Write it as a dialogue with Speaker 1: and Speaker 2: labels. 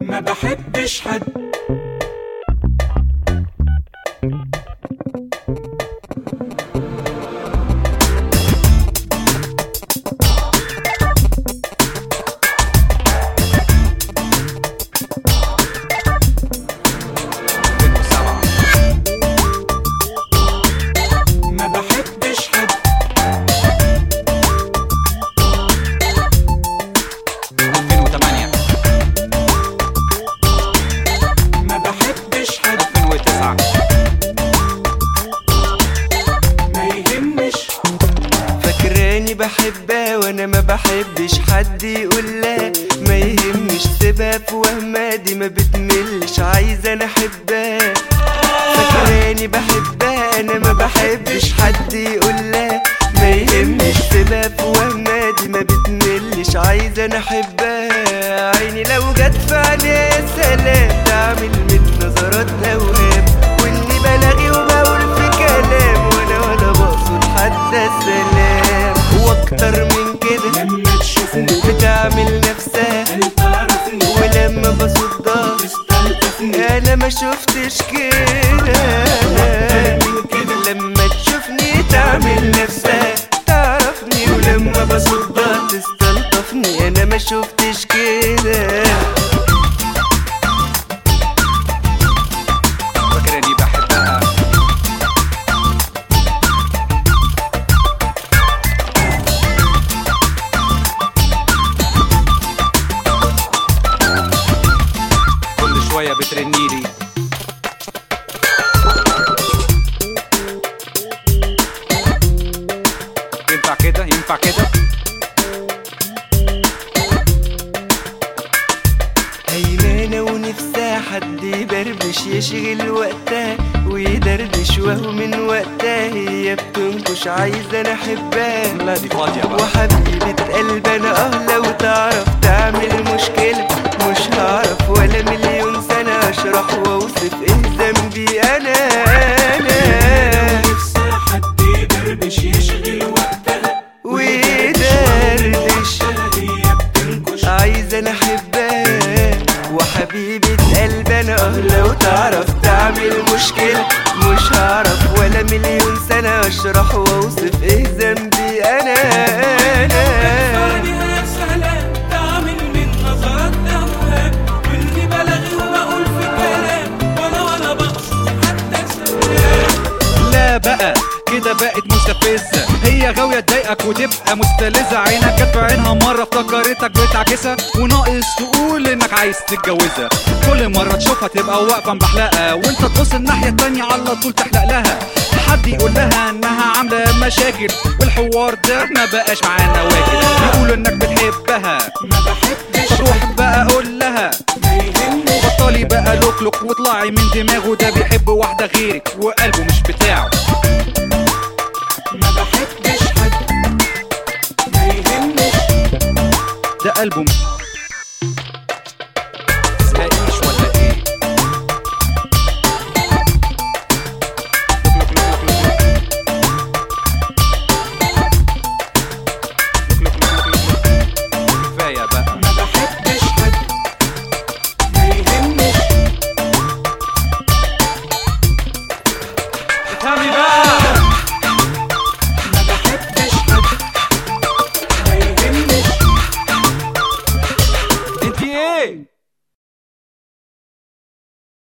Speaker 1: ما بحبش حد. بحبش حد
Speaker 2: يقول لا ما يهمش سيبها في وهمها دي ما بتملش، عايزة انا احبها فاكراني بحبها انا ما بحبش حد يقول لا ما يهمش سيبها في وهمها دي ما بتملش، عايزة انا احبها عيني لو جت في عينيها يا سلام، تعمل من نظراتها وهام واني بلاغي وبقول شفتش كده
Speaker 3: بحبها. كل شوية بترنيلي ينفع كده؟ ينفع كده؟
Speaker 2: حد يبربش يشغل وقتها ويدردش وهو من وقتها هي بتنكش عايزة انا احبها
Speaker 3: لا دي فاضية بقى
Speaker 2: وحبيبة قلب انا اه لو تعرف تعمل مشكلة مش هعرف ولا مليون سنة اشرح واوصف ايه ذنبي انا انا.
Speaker 1: نفسها حد يبربش يشغل حبيبة
Speaker 2: القلب انا لو تعرف تعمل مشكلة. مش هعرف ولا مليون سنة اشرح واوصف ايه ذنبي انا انا
Speaker 3: بقت مستفزة. هي غاوية تضايقك وتبقى مستلزة عينك جت عينها مرة افتكرتك بتعكسها. وناقص انك عايز تتجوزها كل مرة تشوفها تبقى واقفة محلقة وانت تبص الناحية التانية على طول تحلق لها. حد يقول لها انها عاملة مشاكل، والحوار ده ما بقاش معانا واكل يقولوا انك بتحبها.
Speaker 1: ما بحبش
Speaker 3: روح بقى قول لها. بطلي بقى لوك لوك واطلعي من دماغه. ده بيحب واحدة غيرك وقلبه مش بتاعه.
Speaker 1: ما بحبش حد. ما يهمش
Speaker 3: ده قلبه مش